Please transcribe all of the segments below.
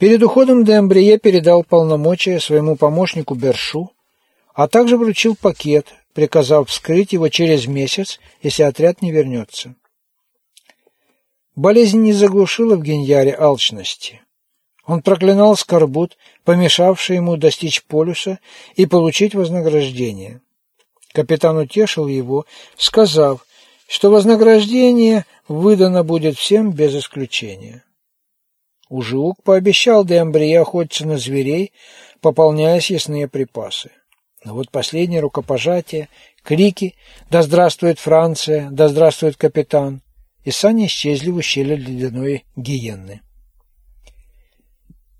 Перед уходом Дембрие передал полномочия своему помощнику Бершу, а также вручил пакет, приказав вскрыть его через месяц, если отряд не вернется. Болезнь не заглушила в Геньяре алчности. Он проклинал скорбут, помешавший ему достичь полюса и получить вознаграждение. Капитан утешил его, сказав, что вознаграждение выдано будет всем без исключения. Ужиук пообещал Деамбрие охотиться на зверей, пополняя съестные припасы. Но вот последнее рукопожатие, крики «Да здравствует Франция! Да здравствует капитан!» и сани исчезли в ущелье ледяной гиенны.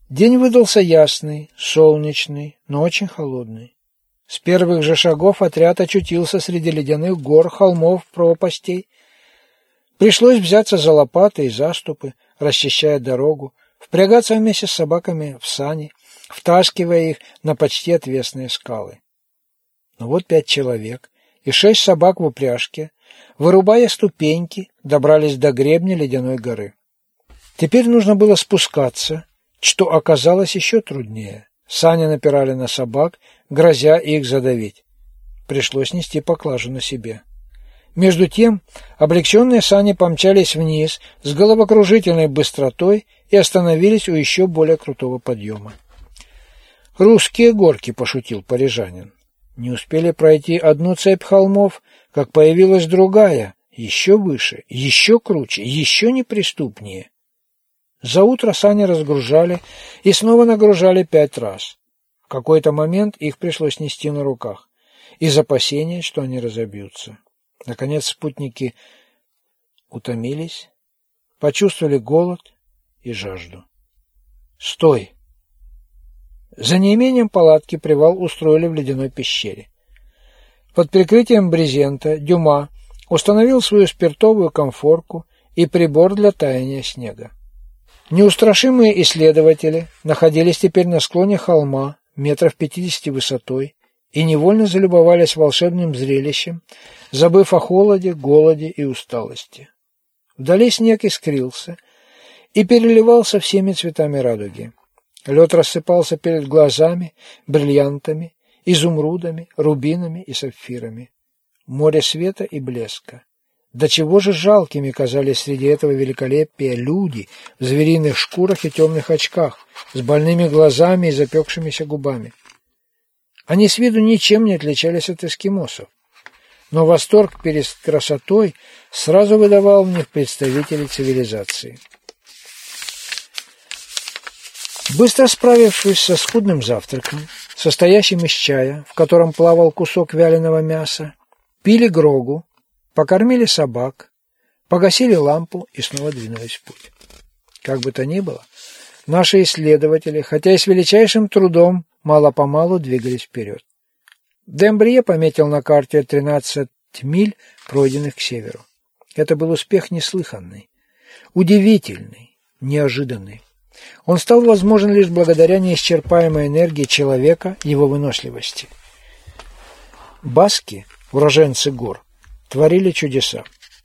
День выдался ясный, солнечный, но очень холодный. С первых же шагов отряд очутился среди ледяных гор, холмов, пропастей. Пришлось взяться за лопаты и заступы, расчищая дорогу, впрягаться вместе с собаками в сани, втаскивая их на почти отвесные скалы. Но вот пять человек и шесть собак в упряжке, вырубая ступеньки, добрались до гребня ледяной горы. Теперь нужно было спускаться, что оказалось еще труднее. Сани напирали на собак, грозя их задавить. Пришлось нести поклажу на себе. Между тем, облегченные сани помчались вниз с головокружительной быстротой и остановились у еще более крутого подъема. «Русские горки», — пошутил парижанин. Не успели пройти одну цепь холмов, как появилась другая, еще выше, еще круче, еще неприступнее. За утро сани разгружали и снова нагружали пять раз. В какой-то момент их пришлось нести на руках, из опасения, что они разобьются. Наконец спутники утомились, почувствовали голод и жажду. «Стой!» За неимением палатки привал устроили в ледяной пещере. Под прикрытием брезента Дюма установил свою спиртовую конфорку и прибор для таяния снега. Неустрашимые исследователи находились теперь на склоне холма, метров пятидесяти высотой, и невольно залюбовались волшебным зрелищем, забыв о холоде, голоде и усталости. Вдали снег искрился и переливался всеми цветами радуги. Лед рассыпался перед глазами бриллиантами, изумрудами, рубинами и сапфирами. Море света и блеска. До чего же жалкими казались среди этого великолепия люди в звериных шкурах и темных очках, с больными глазами и запекшимися губами. Они с виду ничем не отличались от эскимосов. Но восторг перед красотой сразу выдавал в них представителей цивилизации. Быстро справившись со скудным завтраком, состоящим из чая, в котором плавал кусок вяленого мяса, пили грогу, покормили собак, погасили лампу и снова двинулись в путь. Как бы то ни было, наши исследователи, хотя и с величайшим трудом, мало-помалу двигались вперед. Дембрие пометил на карте 13 миль, пройденных к северу. Это был успех неслыханный, удивительный, неожиданный. Он стал возможен лишь благодаря неисчерпаемой энергии человека, его выносливости. Баски, уроженцы гор, творили чудеса.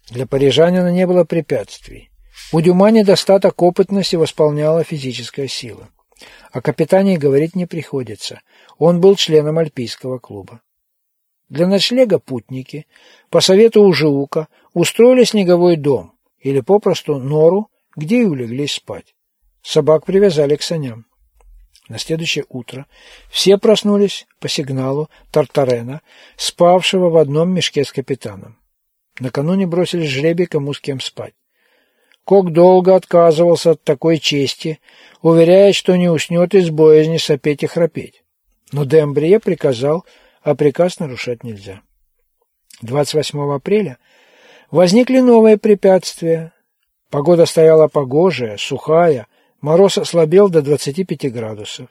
Для парижанина не было препятствий. У Дюма недостаток опытности восполняла физическая сила. О капитане говорить не приходится. Он был членом альпийского клуба. Для ночлега путники, по совету Ужиука, устроили снеговой дом или попросту нору, где и улеглись спать. Собак привязали к саням. На следующее утро все проснулись по сигналу Тартарена, спавшего в одном мешке с капитаном. Накануне бросили жребий, кому с кем спать. Кок долго отказывался от такой чести, уверяя, что не уснет из боязни сопеть и храпеть. Но Дембрие приказал, а приказ нарушать нельзя. 28 апреля возникли новые препятствия. Погода стояла погожая, сухая, Мороз ослабел до 25 градусов.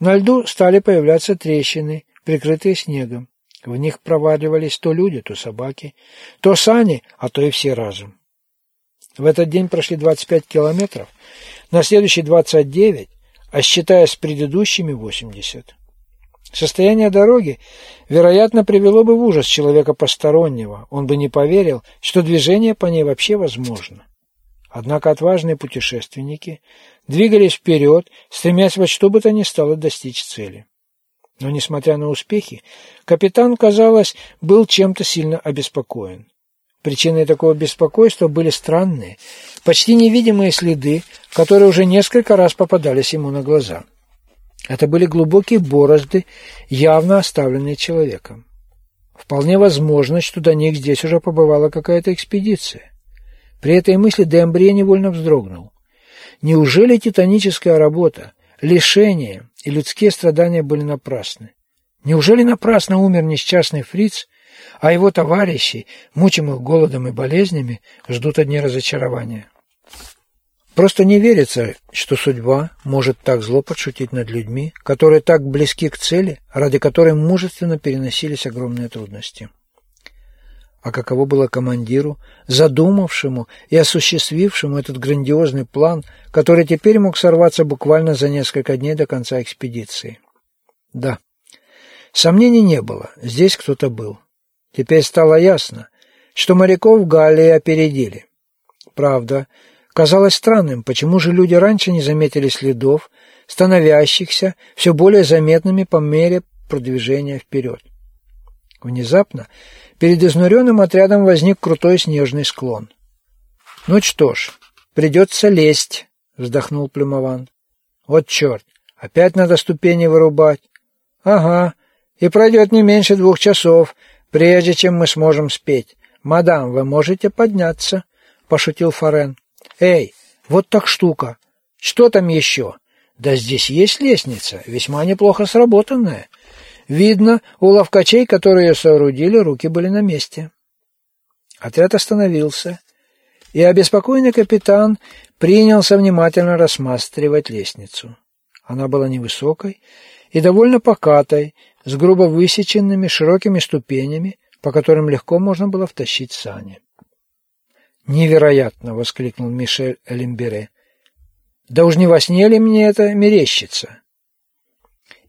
На льду стали появляться трещины, прикрытые снегом. В них проваливались то люди, то собаки, то сани, а то и все разом. В этот день прошли 25 километров, на следующий 29, а считая с предыдущими 80. Состояние дороги, вероятно, привело бы в ужас человека постороннего. Он бы не поверил, что движение по ней вообще возможно. Однако отважные путешественники двигались вперед, стремясь во что бы то ни стало достичь цели. Но, несмотря на успехи, капитан, казалось, был чем-то сильно обеспокоен. Причиной такого беспокойства были странные, почти невидимые следы, которые уже несколько раз попадались ему на глаза. Это были глубокие борозды, явно оставленные человеком. Вполне возможно, что до них здесь уже побывала какая-то экспедиция. При этой мысли Дембрия невольно вздрогнул. Неужели титаническая работа, лишение и людские страдания были напрасны? Неужели напрасно умер несчастный фриц, а его товарищи, мучимых голодом и болезнями, ждут одни разочарования? Просто не верится, что судьба может так зло подшутить над людьми, которые так близки к цели, ради которой мужественно переносились огромные трудности. А каково было командиру, задумавшему и осуществившему этот грандиозный план, который теперь мог сорваться буквально за несколько дней до конца экспедиции? Да, сомнений не было, здесь кто-то был. Теперь стало ясно, что моряков Галлии опередили. Правда, казалось странным, почему же люди раньше не заметили следов, становящихся все более заметными по мере продвижения вперед. Внезапно перед изнуренным отрядом возник крутой снежный склон. «Ну что ж, придется лезть», — вздохнул Плюмован. «Вот черт, опять надо ступени вырубать». «Ага, и пройдет не меньше двух часов, прежде чем мы сможем спеть. Мадам, вы можете подняться», — пошутил Форен. «Эй, вот так штука. Что там еще?» «Да здесь есть лестница, весьма неплохо сработанная. Видно, у ловкачей, которые ее соорудили, руки были на месте». Отряд остановился, и обеспокоенный капитан принялся внимательно рассматривать лестницу. Она была невысокой и довольно покатой, с грубо высеченными широкими ступенями, по которым легко можно было втащить сани. «Невероятно!» — воскликнул Мишель Элимбере. «Да уж не во сне ли мне это мерещится?»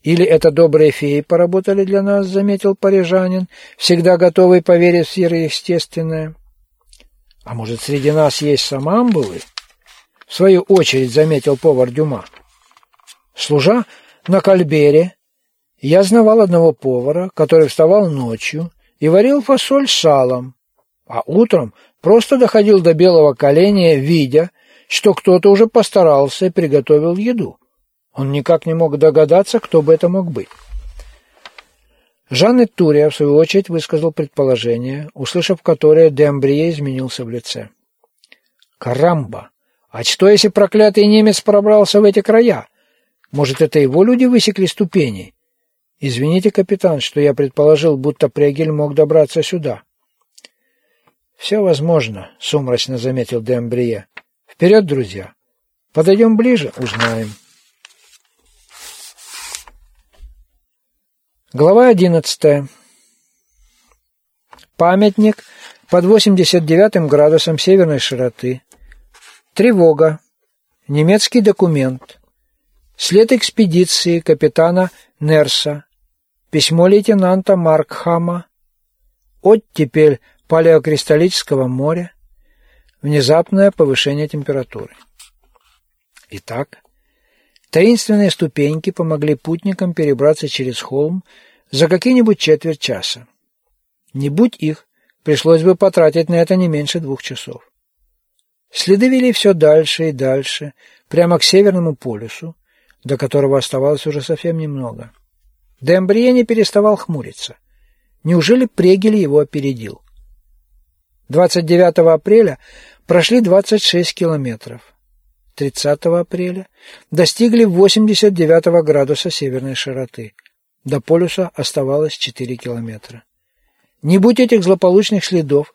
«Или это добрые феи поработали для нас», — заметил парижанин, всегда готовый поверить в сверхъестественное. «А может, среди нас есть самамбулы?» В свою очередь заметил повар Дюма. Служа на кальбере, я знавал одного повара, который вставал ночью и варил фасоль салом, а утром просто доходил до белого коленя, видя, что кто-то уже постарался и приготовил еду. Он никак не мог догадаться, кто бы это мог быть. Жан Турия, в свою очередь, высказал предположение, услышав которое Дембрие изменился в лице. «Карамба! А что, если проклятый немец пробрался в эти края? Может, это его люди высекли ступени? Извините, капитан, что я предположил, будто Прегель мог добраться сюда. «Все возможно», — сумрачно заметил Дембрие. «Вперед, друзья! Подойдем ближе, узнаем». Глава одиннадцатая. Памятник под 89 градусом северной широты. Тревога. Немецкий документ. След экспедиции капитана Нерса. Письмо лейтенанта Маркхама. Оттепель палеокристаллического моря, внезапное повышение температуры. Итак, таинственные ступеньки помогли путникам перебраться через холм за какие-нибудь четверть часа. Не будь их, пришлось бы потратить на это не меньше двух часов. Следы вели все дальше и дальше, прямо к Северному полюсу, до которого оставалось уже совсем немного. Дембрие не переставал хмуриться. Неужели Прегель его опередил? 29 апреля прошли 26 километров. 30 апреля достигли 89 градуса северной широты. До полюса оставалось 4 километра. Не будь этих злополучных следов,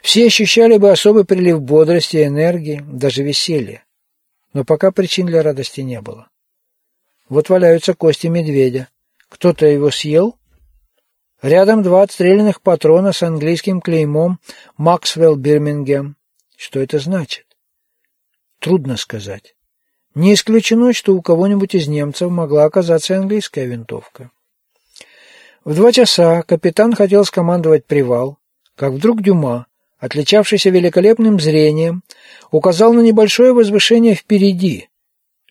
все ощущали бы особый прилив бодрости, энергии, даже веселья. Но пока причин для радости не было. Вот валяются кости медведя. Кто-то его съел? Рядом два отстрелянных патрона с английским клеймом «Максвелл Бирмингем». Что это значит? Трудно сказать. Не исключено, что у кого-нибудь из немцев могла оказаться английская винтовка. В два часа капитан хотел скомандовать привал, как вдруг Дюма, отличавшийся великолепным зрением, указал на небольшое возвышение впереди,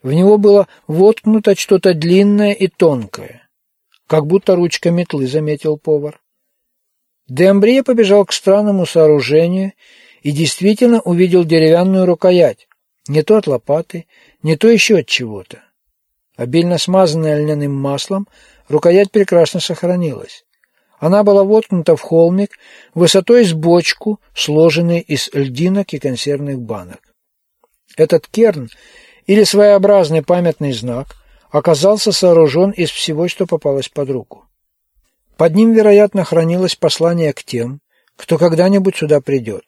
В него было воткнуто что-то длинное и тонкое, как будто ручка метлы, заметил повар. Дембрие побежал к странному сооружению и действительно увидел деревянную рукоять, не то от лопаты, не то еще от чего-то. Обильно смазанная льняным маслом, рукоять прекрасно сохранилась. Она была воткнута в холмик высотой с бочку, сложенный из льдинок и консервных банок. Этот керн, или своеобразный памятный знак, оказался сооружен из всего, что попалось под руку. Под ним, вероятно, хранилось послание к тем, кто когда-нибудь сюда придет.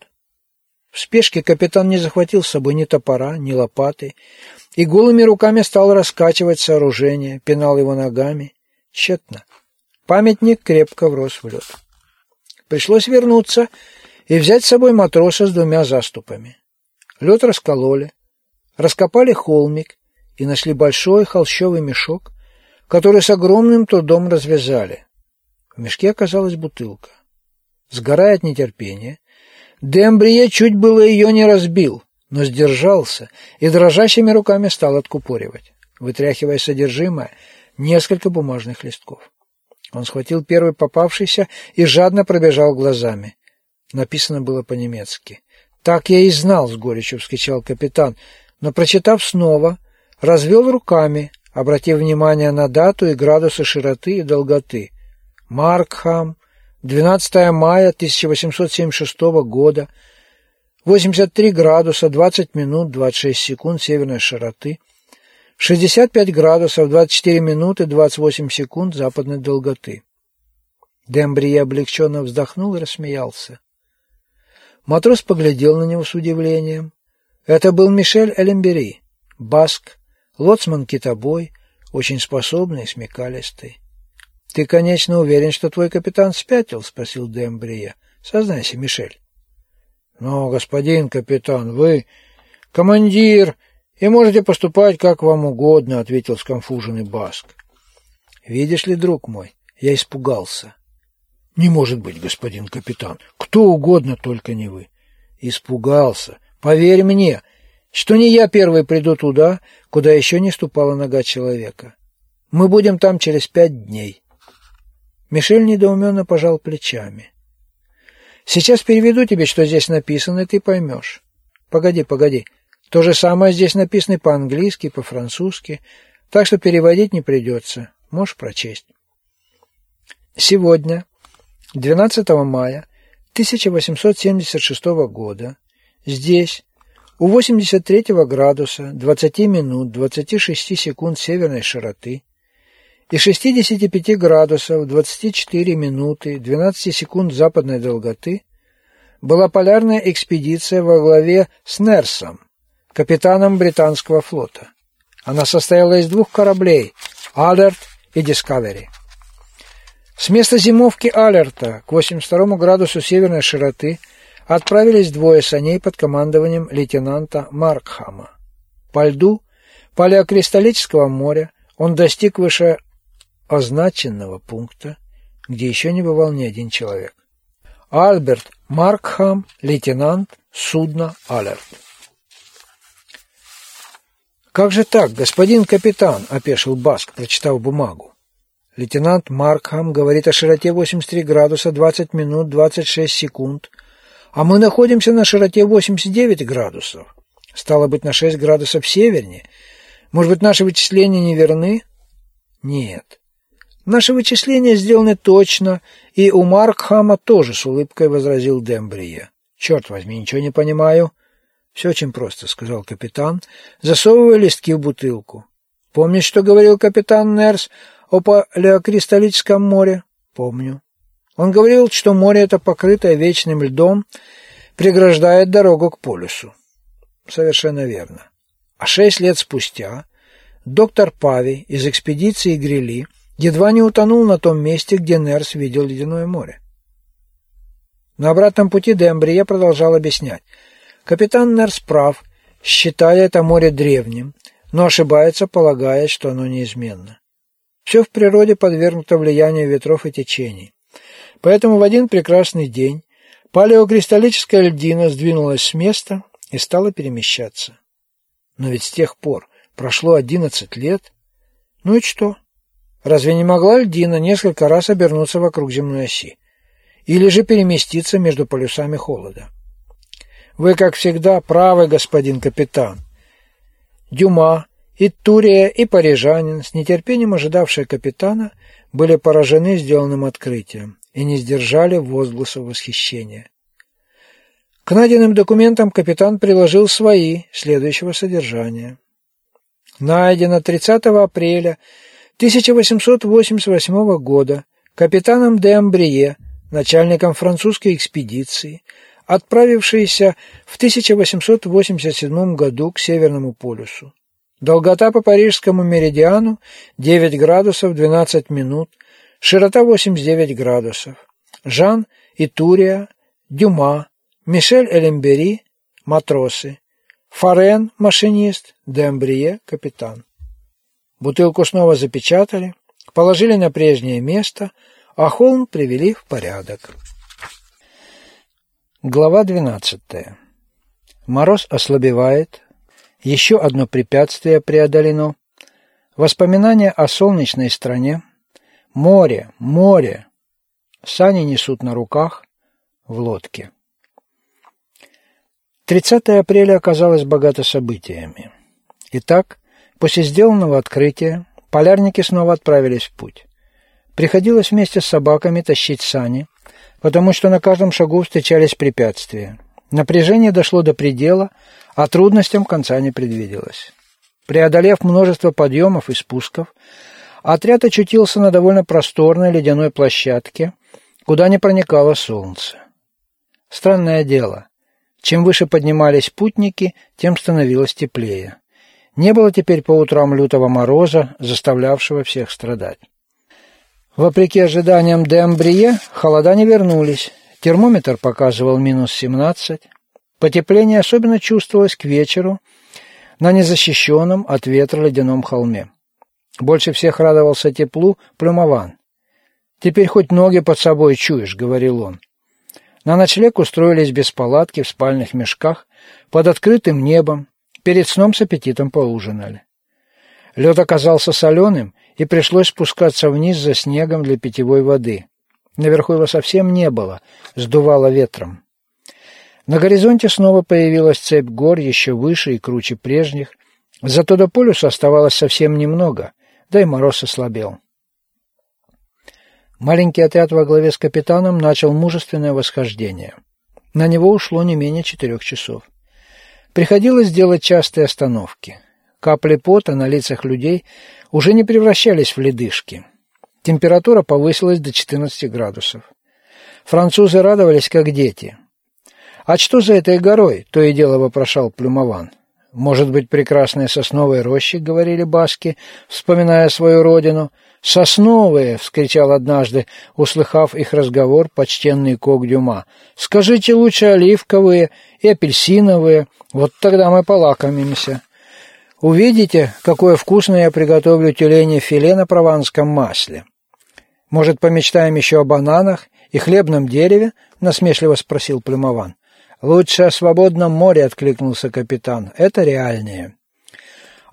В спешке капитан не захватил с собой ни топора, ни лопаты, и голыми руками стал раскачивать сооружение, пинал его ногами. Тщетно. Памятник крепко врос в лед. Пришлось вернуться и взять с собой матроса с двумя заступами. Лед раскололи, раскопали холмик и нашли большой холщовый мешок, который с огромным трудом развязали. В мешке оказалась бутылка. Сгорая от нетерпения, Дембрие чуть было ее не разбил, но сдержался и дрожащими руками стал откупоривать, вытряхивая содержимое несколько бумажных листков. Он схватил первый попавшийся и жадно пробежал глазами. Написано было по-немецки. «Так я и знал», — с горечью вскричал капитан, но, прочитав снова, развел руками, обратив внимание на дату и градусы широты и долготы. Маркхам, 12 мая 1876 года, 83 градуса 20 минут 26 секунд северной широты, 65 градусов 24 минуты 28 секунд западной долготы. Дембрие облегченно вздохнул и рассмеялся. Матрос поглядел на него с удивлением. Это был Мишель Элембери, баск, лоцман-китобой, очень способный и смекалистый. «Ты, конечно, уверен, что твой капитан спятил?» — спросил Дембрия. «Сознайся, Мишель». «Но, господин капитан, вы командир и можете поступать как вам угодно», — ответил сконфуженный Баск. «Видишь ли, друг мой, я испугался». «Не может быть, господин капитан. Кто угодно, только не вы». «Испугался. Поверь мне, что не я первый приду туда, куда еще не ступала нога человека. Мы будем там через пять дней». Мишель недоуменно пожал плечами. «Сейчас переведу тебе, что здесь написано, и ты поймешь. Погоди, погоди. То же самое здесь написано по-английски, по-французски, так что переводить не придется. Можешь прочесть. Сегодня, 12 мая 1876 года, здесь, у 83 градуса 20 минут 26 секунд северной широты, и 65 градусов 24 минуты 12 секунд западной долготы была полярная экспедиция во главе с Нерсом, капитаном британского флота. Она состояла из двух кораблей «Алерт» и «Дискавери». С места зимовки «Алерта» к 82 градусу северной широты отправились двое саней под командованием лейтенанта Маркхама. По льду Палеокристаллического моря он достиг выше означенного пункта, где еще не бывал ни один человек. Альберт Маркхам, лейтенант судна «Алерт». «Как же так, господин капитан?» – опешил Баск, прочитав бумагу. Лейтенант Маркхам говорит о широте 83 градуса 20 минут 26 секунд, а мы находимся на широте 89 градусов. Стало быть, на 6 градусов севернее. Может быть, наши вычисления не верны? Нет. Наши вычисления сделаны точно, и у Маркхама тоже с улыбкой возразил Дембрия. Черт возьми, ничего не понимаю. Все очень просто, сказал капитан, засовывая листки в бутылку. Помнишь, что говорил капитан Нерс о палеокристаллическом море? Помню. Он говорил, что море это покрытое вечным льдом, преграждает дорогу к полюсу. Совершенно верно. А шесть лет спустя доктор Пави из экспедиции Грили едва не утонул на том месте, где Нерс видел ледяное море. На обратном пути Дембрия продолжал объяснять. Капитан Нерс прав, считая это море древним, но ошибается, полагая, что оно неизменно. Все в природе подвергнуто влиянию ветров и течений. Поэтому в один прекрасный день палеокристаллическая льдина сдвинулась с места и стала перемещаться. Но ведь с тех пор Прошло одиннадцать лет. Ну и что? Разве не могла льдина несколько раз обернуться вокруг земной оси? Или же переместиться между полюсами холода? Вы, как всегда, правы, господин капитан. Дюма, и Турия, и парижанин, с нетерпением ожидавшие капитана, были поражены сделанным открытием и не сдержали возгласов восхищения. К найденным документам капитан приложил свои, следующего содержания. Найдено 30 апреля 1888 года капитаном де Амбрие, начальником французской экспедиции, отправившейся в 1887 году к Северному полюсу. Долгота по парижскому меридиану 9 градусов 12 минут, широта 89 градусов. Жан Итурия, Дюма, Мишель Элембери, матросы. Форен, машинист, Дембрие, капитан. Бутылку снова запечатали, положили на прежнее место, а холм привели в порядок. Глава 12. Мороз ослабевает, еще одно препятствие преодолено. Воспоминания о солнечной стране. Море, море. Сани несут на руках в лодке. 30 апреля оказалось богато событиями. Итак, После сделанного открытия полярники снова отправились в путь. Приходилось вместе с собаками тащить сани, потому что на каждом шагу встречались препятствия. Напряжение дошло до предела, а трудностям конца не предвиделось. Преодолев множество подъемов и спусков, отряд очутился на довольно просторной ледяной площадке, куда не проникало солнце. Странное дело. Чем выше поднимались путники, тем становилось теплее. Не было теперь по утрам лютого мороза, заставлявшего всех страдать. Вопреки ожиданиям Дембрие, холода не вернулись. Термометр показывал минус 17. Потепление особенно чувствовалось к вечеру на незащищенном от ветра ледяном холме. Больше всех радовался теплу Плюмован. «Теперь хоть ноги под собой чуешь», — говорил он. На ночлег устроились без палатки в спальных мешках под открытым небом, Перед сном с аппетитом поужинали. Лед оказался соленым, и пришлось спускаться вниз за снегом для питьевой воды. Наверху его совсем не было, сдувало ветром. На горизонте снова появилась цепь гор, еще выше и круче прежних, зато до полюса оставалось совсем немного, да и мороз ослабел. Маленький отряд во главе с капитаном начал мужественное восхождение. На него ушло не менее четырех часов. Приходилось делать частые остановки. Капли пота на лицах людей уже не превращались в ледышки. Температура повысилась до 14 градусов. Французы радовались, как дети. «А что за этой горой?» – то и дело вопрошал Плюмован. «Может быть, прекрасные сосновые рощи?» – говорили баски, вспоминая свою родину. «Сосновые!» – вскричал однажды, услыхав их разговор, почтенный кок Дюма. «Скажите лучше оливковые и апельсиновые, вот тогда мы полакомимся. Увидите, какое вкусное я приготовлю тюленя филе на прованском масле. Может, помечтаем еще о бананах и хлебном дереве? Насмешливо спросил Плюмован. Лучше о свободном море, откликнулся капитан. Это реальнее.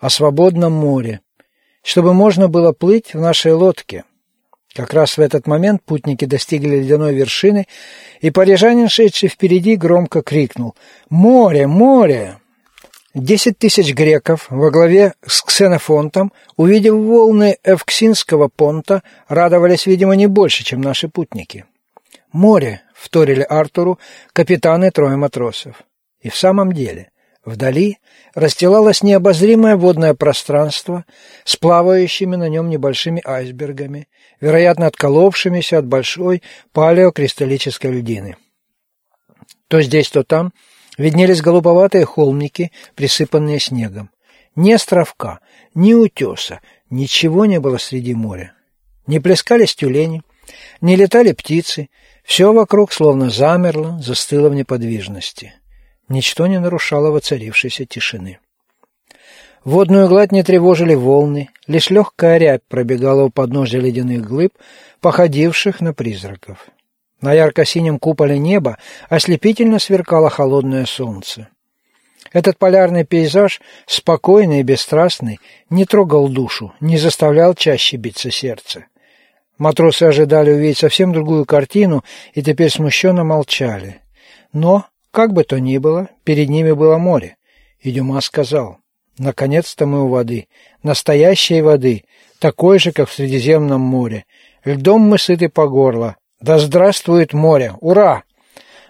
О свободном море. Чтобы можно было плыть в нашей лодке. Как раз в этот момент путники достигли ледяной вершины, и парижанин, шедший впереди, громко крикнул «Море! Море!». Десять тысяч греков во главе с Ксенофонтом, увидев волны Эвксинского понта, радовались, видимо, не больше, чем наши путники. «Море!» — вторили Артуру капитаны трое матросов. И в самом деле, Вдали расстилалось необозримое водное пространство с плавающими на нем небольшими айсбергами, вероятно, отколовшимися от большой палеокристаллической льдины. То здесь, то там виднелись голубоватые холмики, присыпанные снегом. Ни островка, ни утеса, ничего не было среди моря. Не плескались тюлени, не летали птицы, все вокруг словно замерло, застыло в неподвижности. Ничто не нарушало воцарившейся тишины. Водную гладь не тревожили волны, лишь легкая рябь пробегала у подножия ледяных глыб, походивших на призраков. На ярко-синем куполе неба ослепительно сверкало холодное солнце. Этот полярный пейзаж, спокойный и бесстрастный, не трогал душу, не заставлял чаще биться сердце. Матросы ожидали увидеть совсем другую картину и теперь смущенно молчали. Но, как бы то ни было, перед ними было море. И Дюма сказал, «Наконец-то мы у воды, настоящей воды, такой же, как в Средиземном море. Льдом мы сыты по горло. Да здравствует море! Ура!»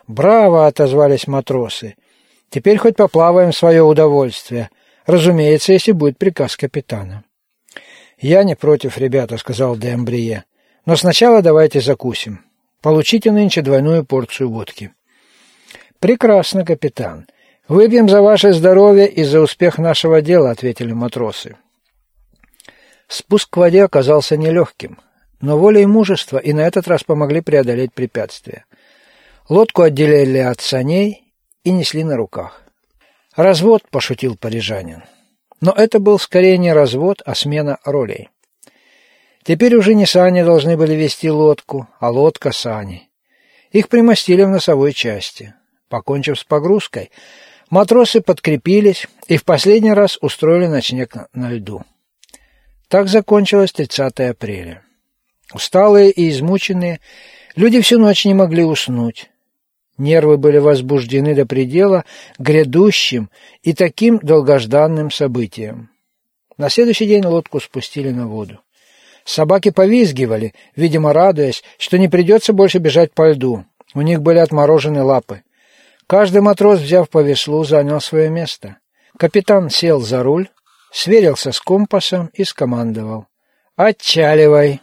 «Браво!» — отозвались матросы. Теперь хоть поплаваем в свое удовольствие. Разумеется, если будет приказ капитана. «Я не против, ребята», — сказал Дембрие. «Но сначала давайте закусим. Получите нынче двойную порцию водки». «Прекрасно, капитан. Выпьем за ваше здоровье и за успех нашего дела», — ответили матросы. Спуск к воде оказался нелегким, но воля и мужество и на этот раз помогли преодолеть препятствия. Лодку отделили от саней и несли на руках. «Развод», — пошутил парижанин. Но это был скорее не развод, а смена ролей. Теперь уже не сани должны были вести лодку, а лодка сани. Их примостили в носовой части. Покончив с погрузкой, матросы подкрепились и в последний раз устроили ночлег на льду. Так закончилось 30 апреля. Усталые и измученные, люди всю ночь не могли уснуть. Нервы были возбуждены до предела грядущим и таким долгожданным событием. На следующий день лодку спустили на воду. Собаки повизгивали, видимо, радуясь, что не придется больше бежать по льду. У них были отморожены лапы. Каждый матрос, взяв по веслу, занял свое место. Капитан сел за руль, сверился с компасом и скомандовал. «Отчаливай!»